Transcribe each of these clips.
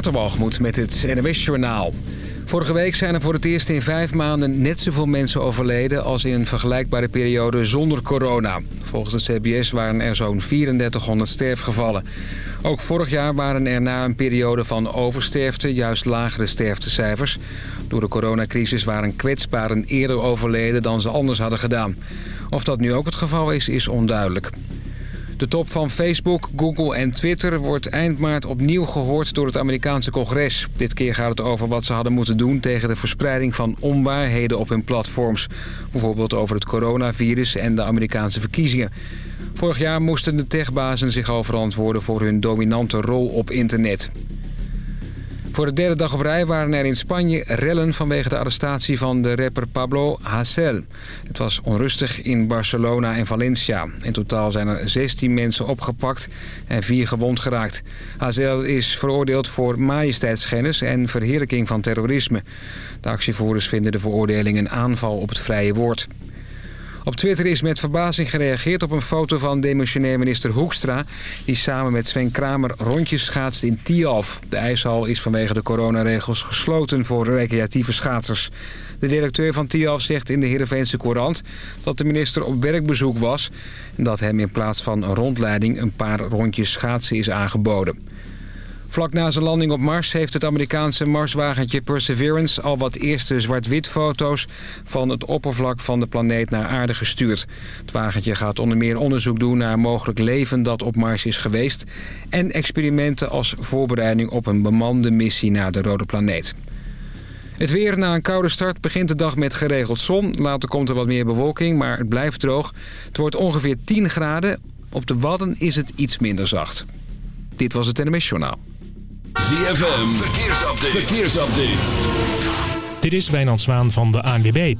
Waterbalgemoed met het NWS Journaal. Vorige week zijn er voor het eerst in vijf maanden net zoveel mensen overleden... als in een vergelijkbare periode zonder corona. Volgens het CBS waren er zo'n 3400 sterfgevallen. Ook vorig jaar waren er na een periode van oversterfte juist lagere sterftecijfers. Door de coronacrisis waren kwetsbaren eerder overleden dan ze anders hadden gedaan. Of dat nu ook het geval is, is onduidelijk. De top van Facebook, Google en Twitter wordt eind maart opnieuw gehoord door het Amerikaanse congres. Dit keer gaat het over wat ze hadden moeten doen tegen de verspreiding van onwaarheden op hun platforms. Bijvoorbeeld over het coronavirus en de Amerikaanse verkiezingen. Vorig jaar moesten de techbazen zich al verantwoorden voor hun dominante rol op internet. Voor de derde dag op rij waren er in Spanje rellen vanwege de arrestatie van de rapper Pablo Hasél. Het was onrustig in Barcelona en Valencia. In totaal zijn er 16 mensen opgepakt en 4 gewond geraakt. Hasél is veroordeeld voor majesteitsschennis en verheerlijking van terrorisme. De actievoerders vinden de veroordeling een aanval op het vrije woord. Op Twitter is met verbazing gereageerd op een foto van demissionair minister Hoekstra... die samen met Sven Kramer rondjes schaatst in Tialf. De ijshal is vanwege de coronaregels gesloten voor recreatieve schaatsers. De directeur van Tialf zegt in de Heerenveense Courant dat de minister op werkbezoek was... en dat hem in plaats van een rondleiding een paar rondjes schaatsen is aangeboden. Vlak na zijn landing op Mars heeft het Amerikaanse Marswagentje Perseverance... al wat eerste zwart-wit foto's van het oppervlak van de planeet naar aarde gestuurd. Het wagentje gaat onder meer onderzoek doen naar mogelijk leven dat op Mars is geweest... en experimenten als voorbereiding op een bemande missie naar de rode planeet. Het weer na een koude start begint de dag met geregeld zon. Later komt er wat meer bewolking, maar het blijft droog. Het wordt ongeveer 10 graden. Op de Wadden is het iets minder zacht. Dit was het NMS Journaal. ZFM, verkeersupdate. verkeersupdate. Dit is Wijnand Zwaan van de ANWB.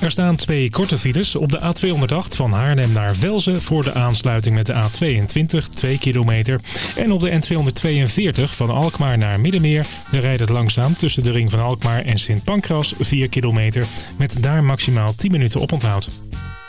Er staan twee korte files op de A208 van Haarlem naar Velzen... voor de aansluiting met de A22, 2 kilometer. En op de N242 van Alkmaar naar Middenmeer... rijdt het langzaam tussen de ring van Alkmaar en Sint Pancras 4 kilometer... met daar maximaal 10 minuten oponthoud.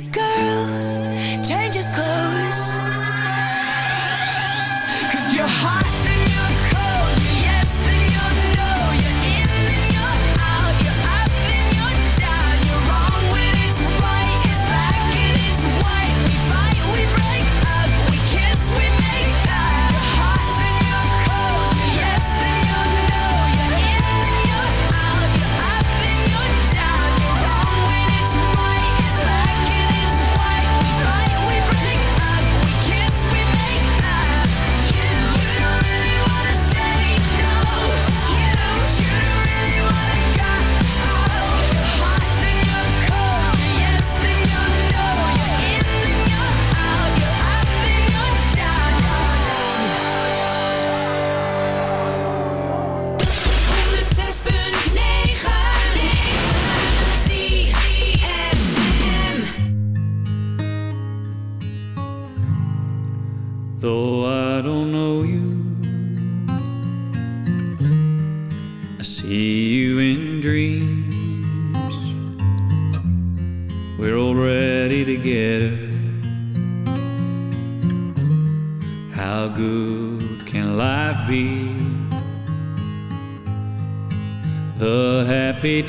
girl.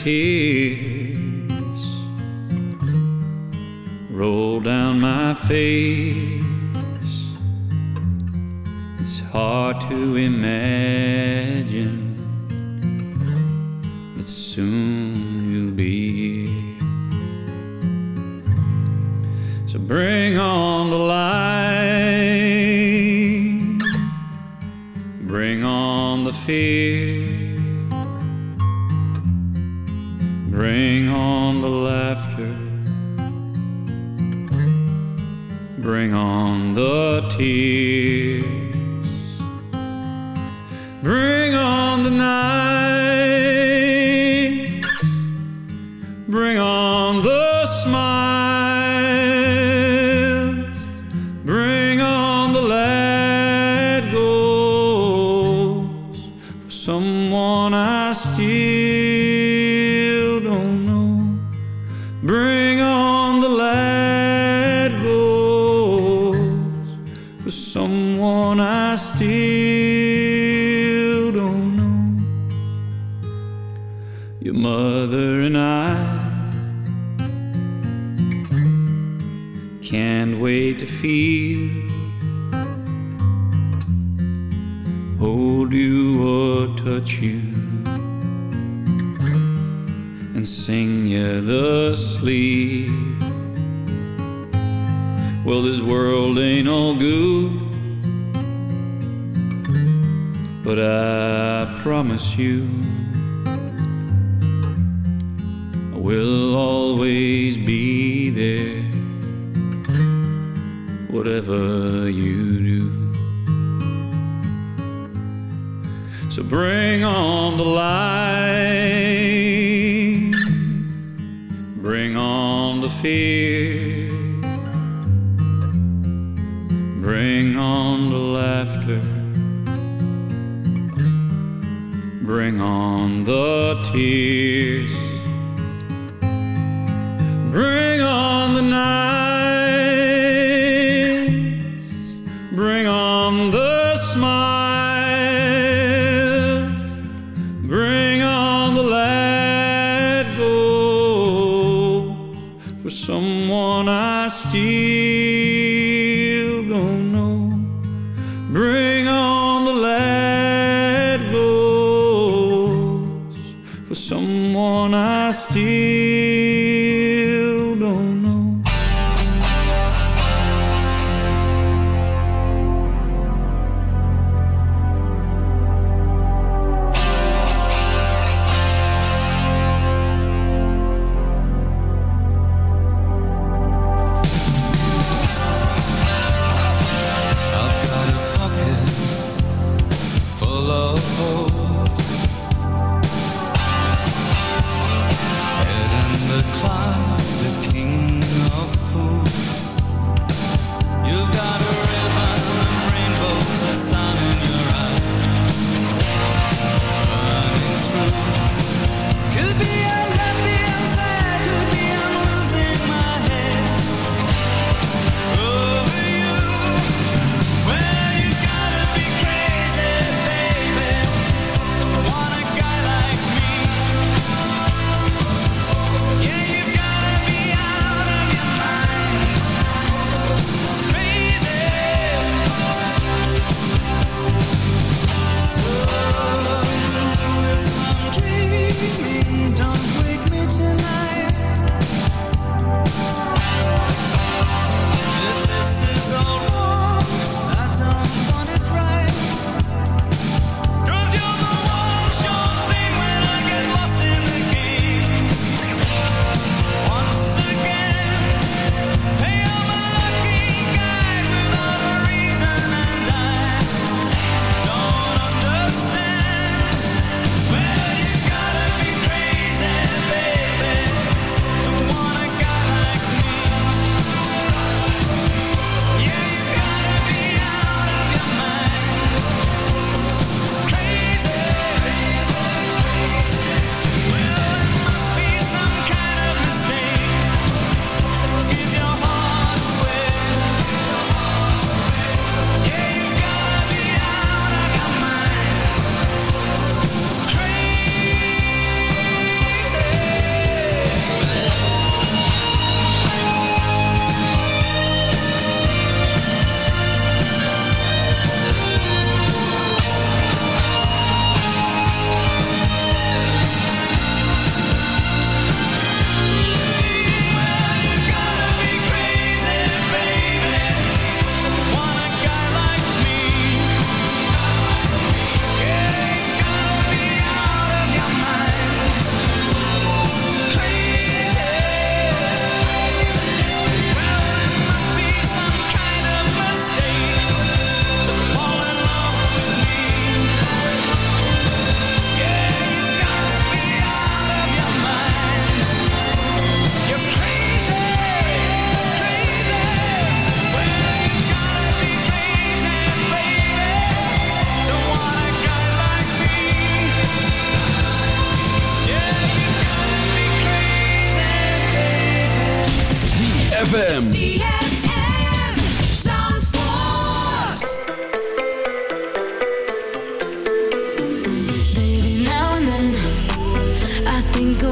tears roll down my face. It's hard to imagine, but soon you'll be here. So bring on the light, bring on the fear. on the laughter. Bring on the tears. Bring on the night. ZFM.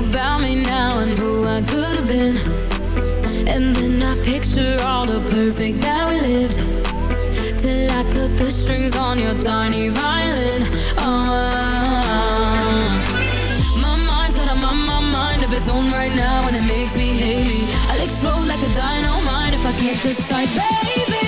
About me now and who I could have been. And then I picture all the perfect that we lived. Till I cut the strings on your tiny violin I don't mind if I can't decide, baby.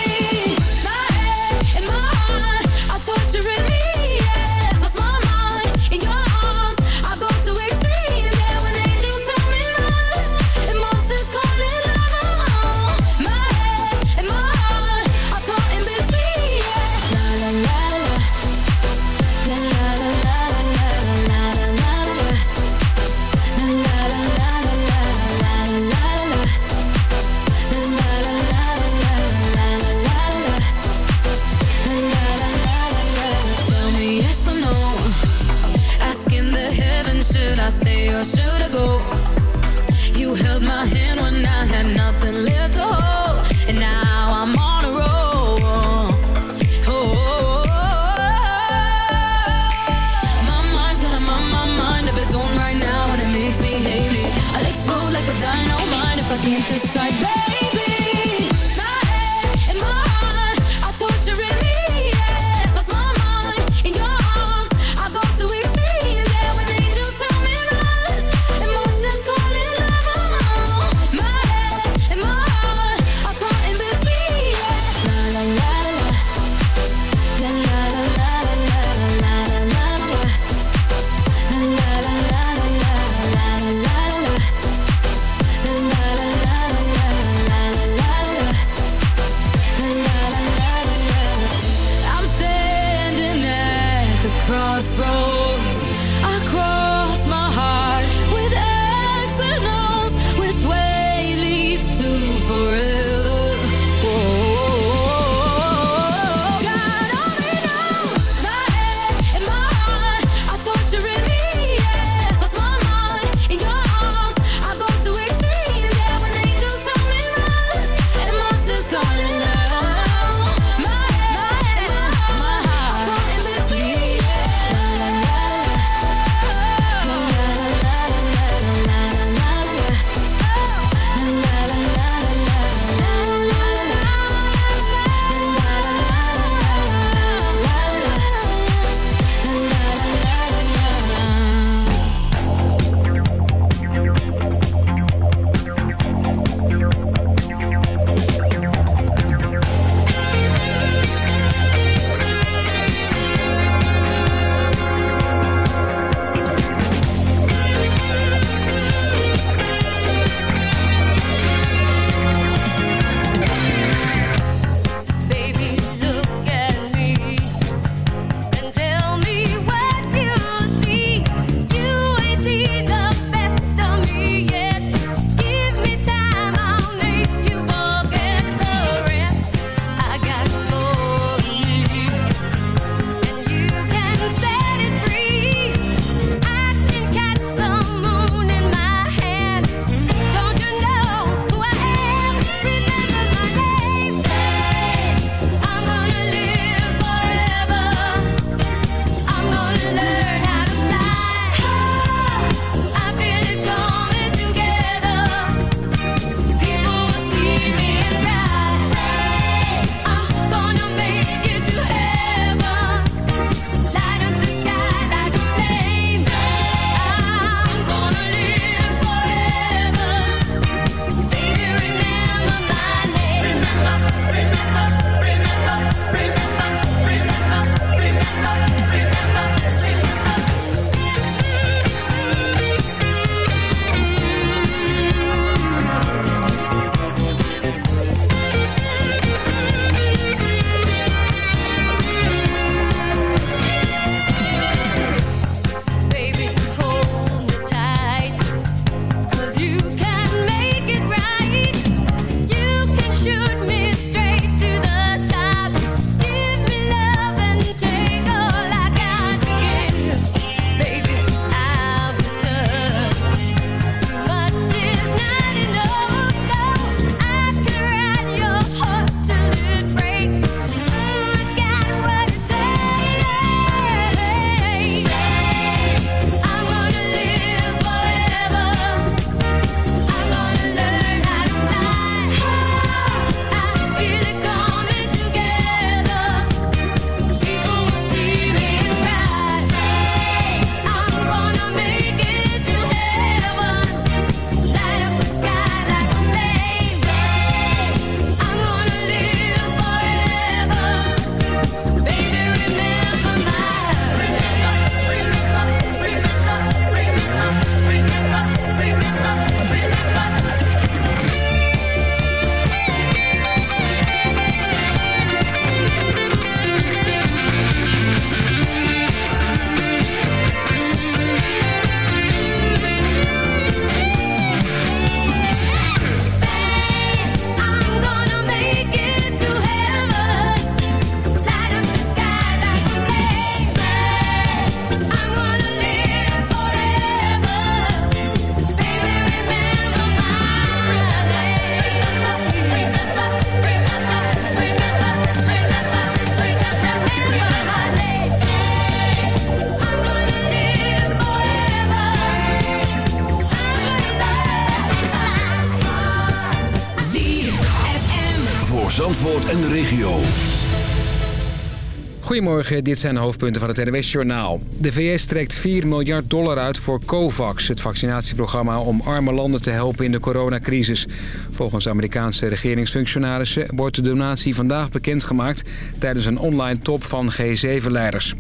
Goedemorgen, dit zijn de hoofdpunten van het NWS-journaal. De VS trekt 4 miljard dollar uit voor COVAX, het vaccinatieprogramma om arme landen te helpen in de coronacrisis. Volgens Amerikaanse regeringsfunctionarissen wordt de donatie vandaag bekendgemaakt tijdens een online top van G7-leiders.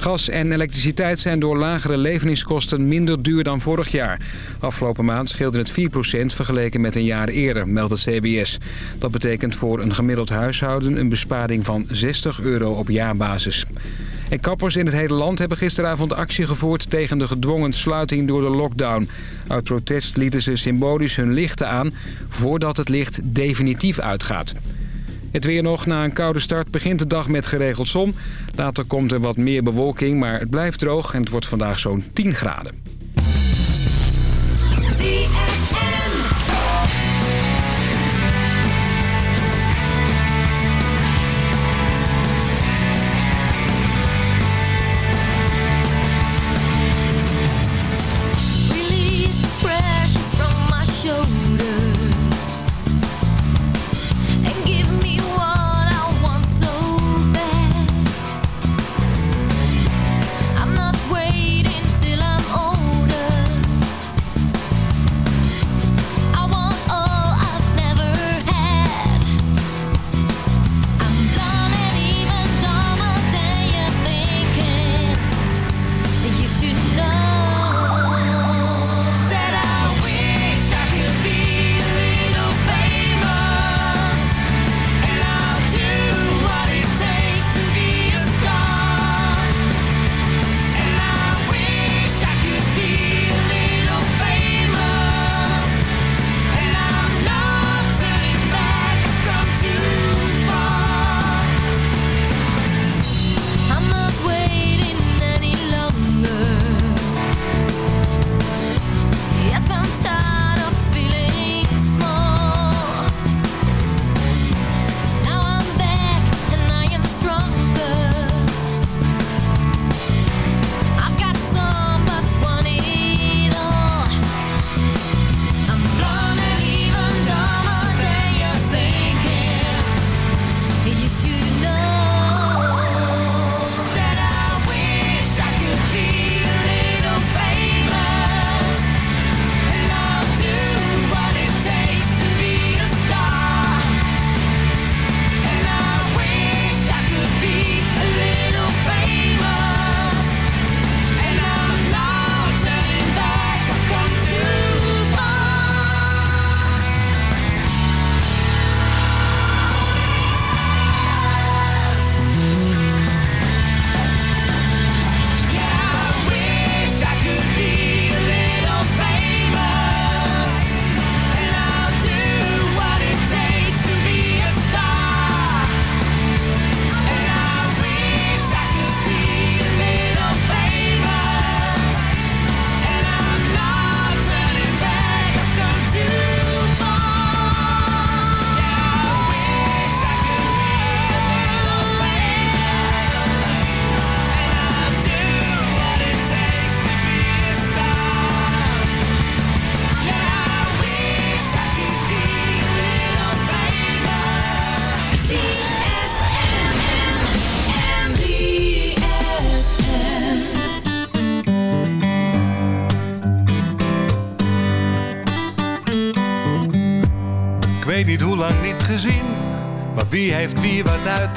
Gas en elektriciteit zijn door lagere leveringskosten minder duur dan vorig jaar. Afgelopen maand scheelde het 4% vergeleken met een jaar eerder, meldt het CBS. Dat betekent voor een gemiddeld huishouden een besparing van 60 euro op jaarbasis. En kappers in het hele land hebben gisteravond actie gevoerd tegen de gedwongen sluiting door de lockdown. Uit protest lieten ze symbolisch hun lichten aan voordat het licht definitief uitgaat. Het weer nog. Na een koude start begint de dag met geregeld zon. Later komt er wat meer bewolking, maar het blijft droog en het wordt vandaag zo'n 10 graden.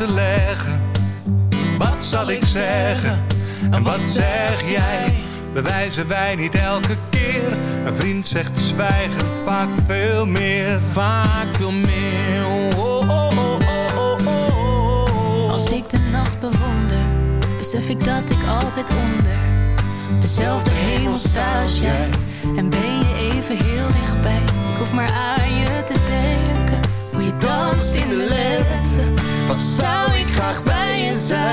Te leggen? Wat zal ik zeggen en wat zeg jij? Bewijzen wij niet elke keer? Een vriend zegt zwijgen vaak veel meer. vaak veel meer. Oh, oh, oh, oh, oh, oh, oh. Als ik de nacht bewonder, besef ik dat ik altijd onder dezelfde hemel sta als jij. En ben je even heel dichtbij. Ik hoef maar aan je te denken. Danst in de lente. Wat zou ik graag bij je zijn?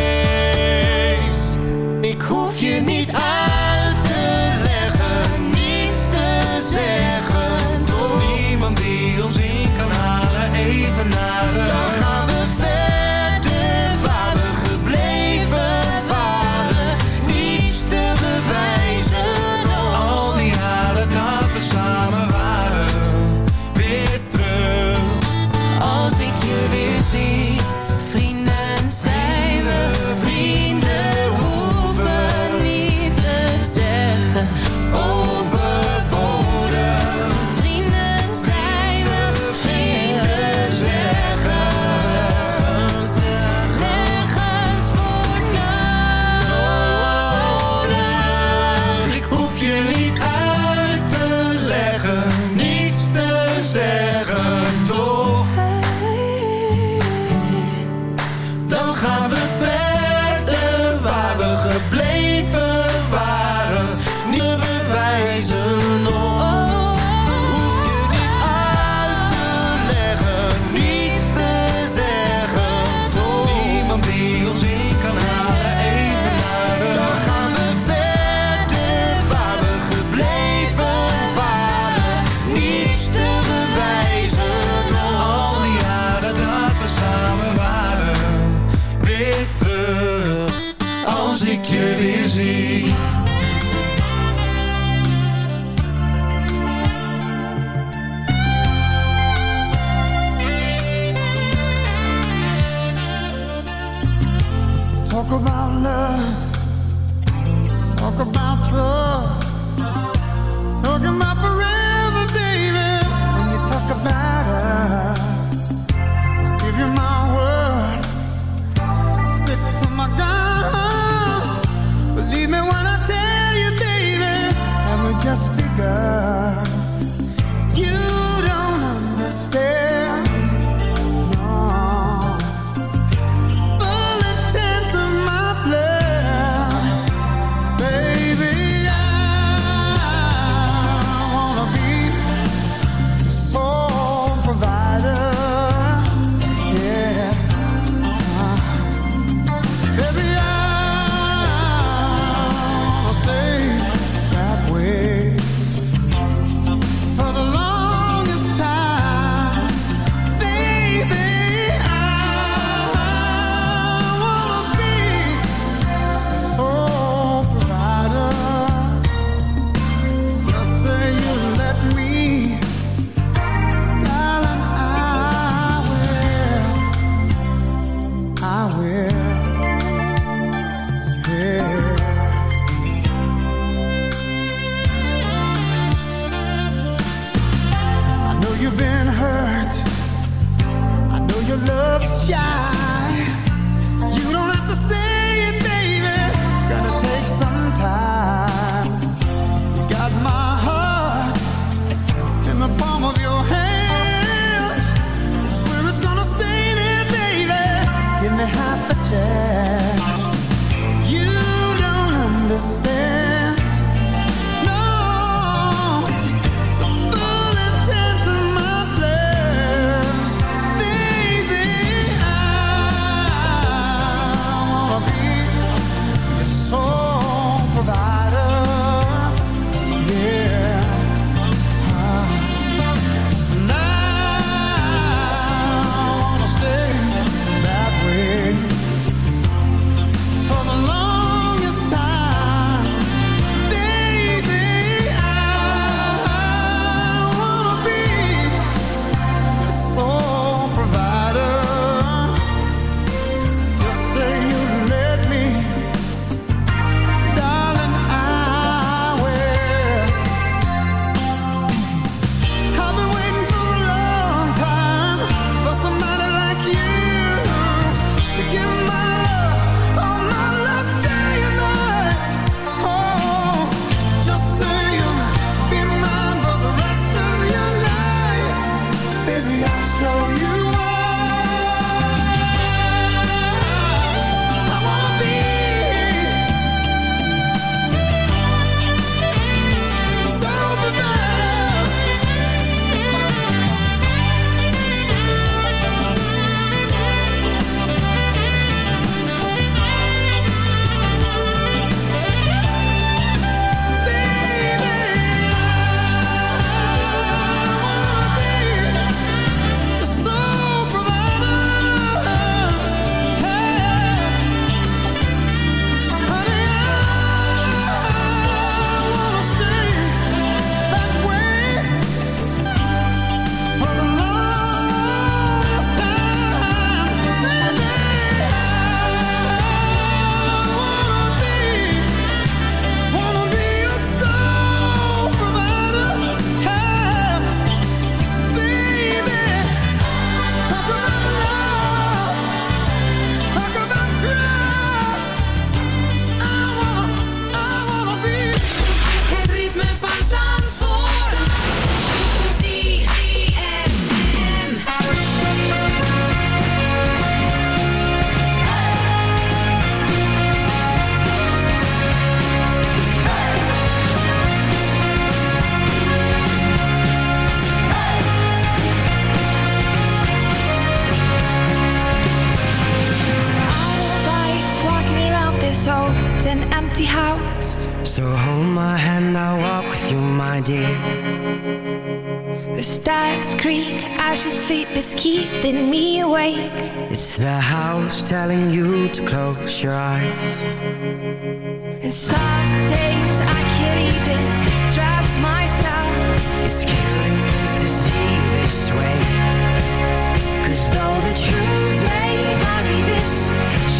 Your eyes. And some days I can't even trust myself. It's killing me to see this way. Cause though the truth may vary, this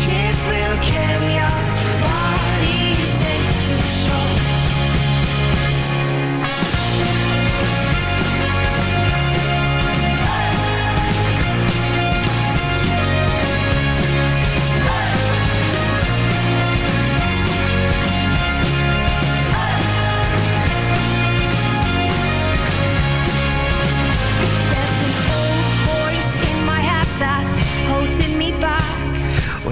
ship will carry our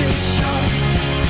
to show.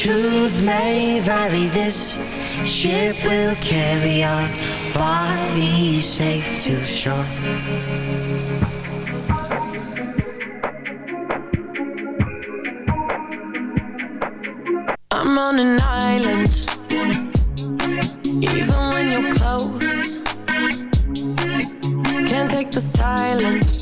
truth may vary, this ship will carry our body safe to shore. I'm on an island, even when you're close. Can't take the silence.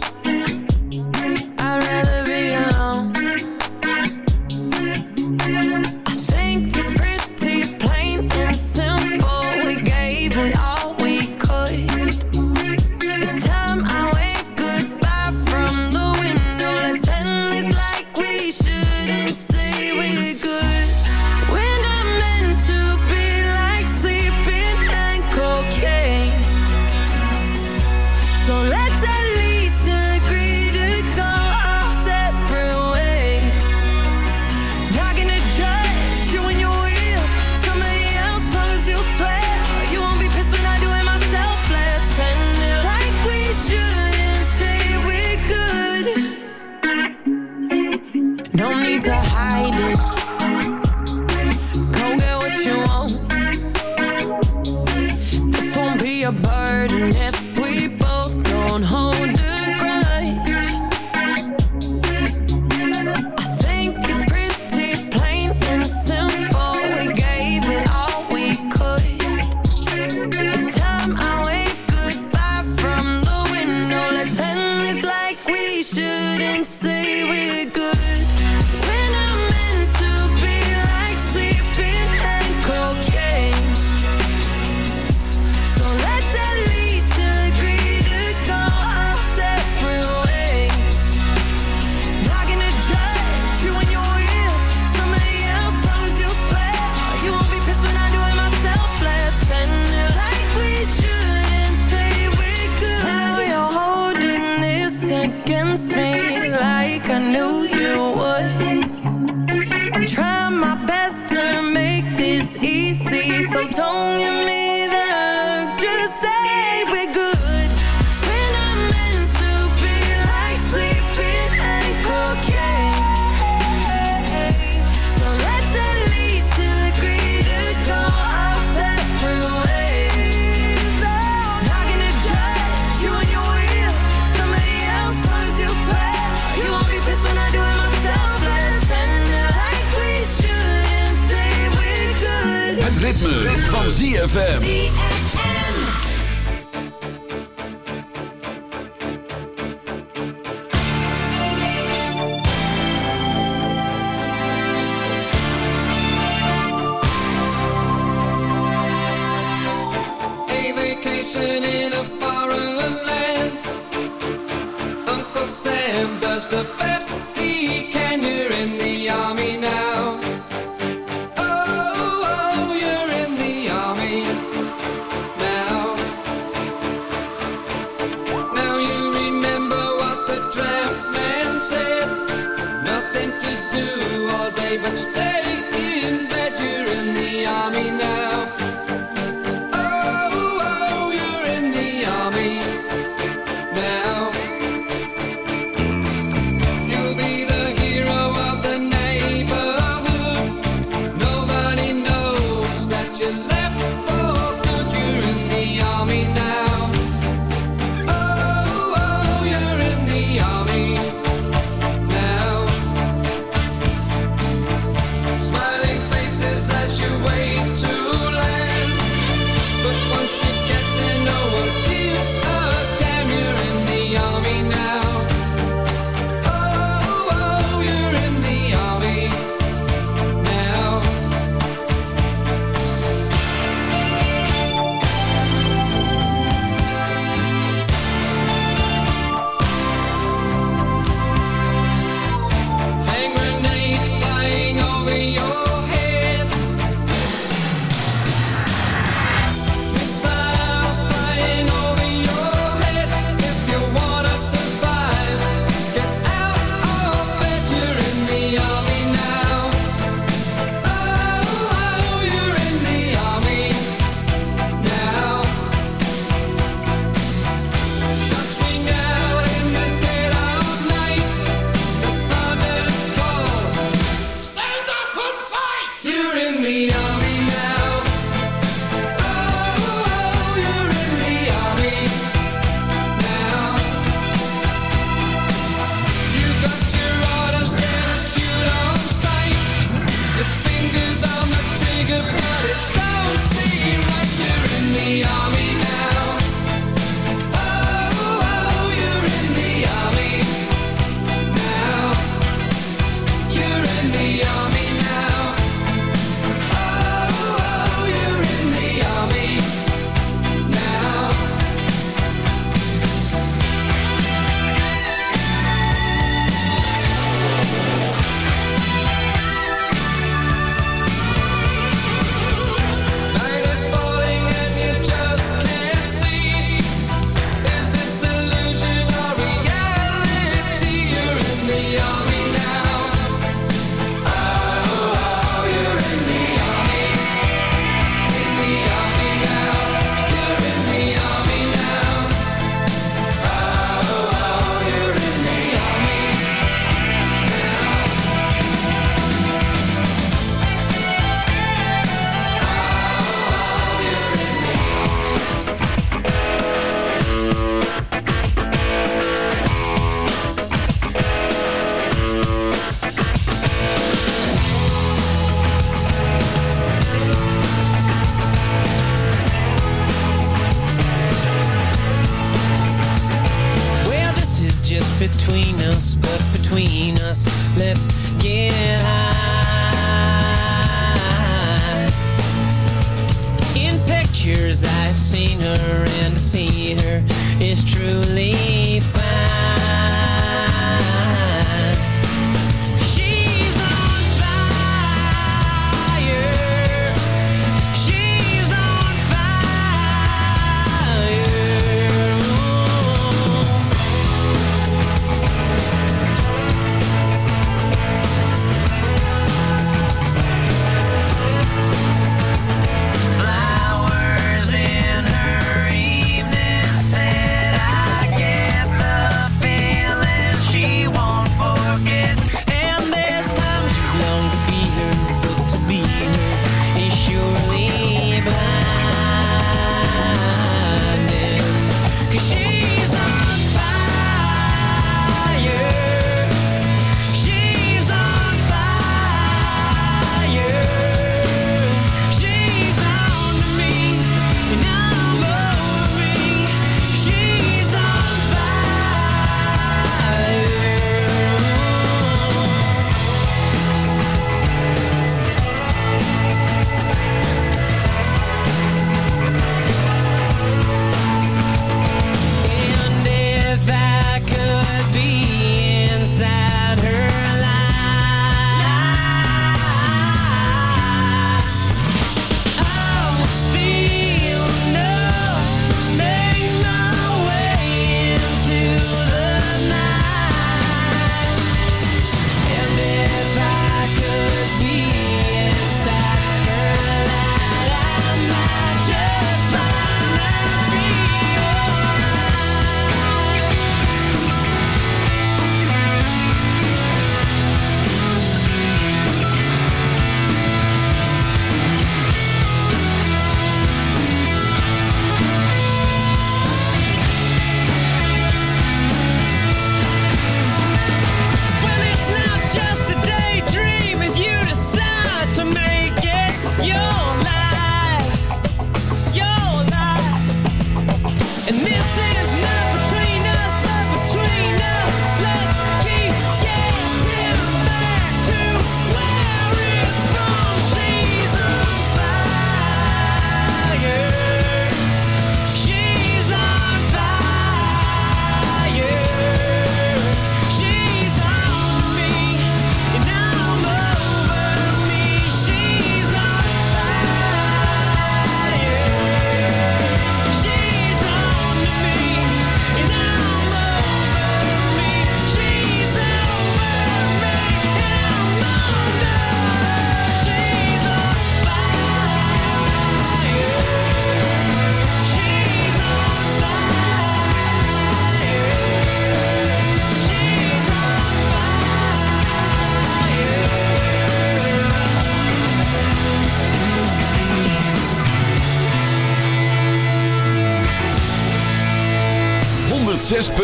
ZFM.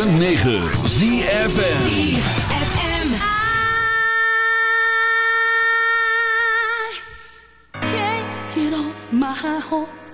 106.9 ZFN My horse.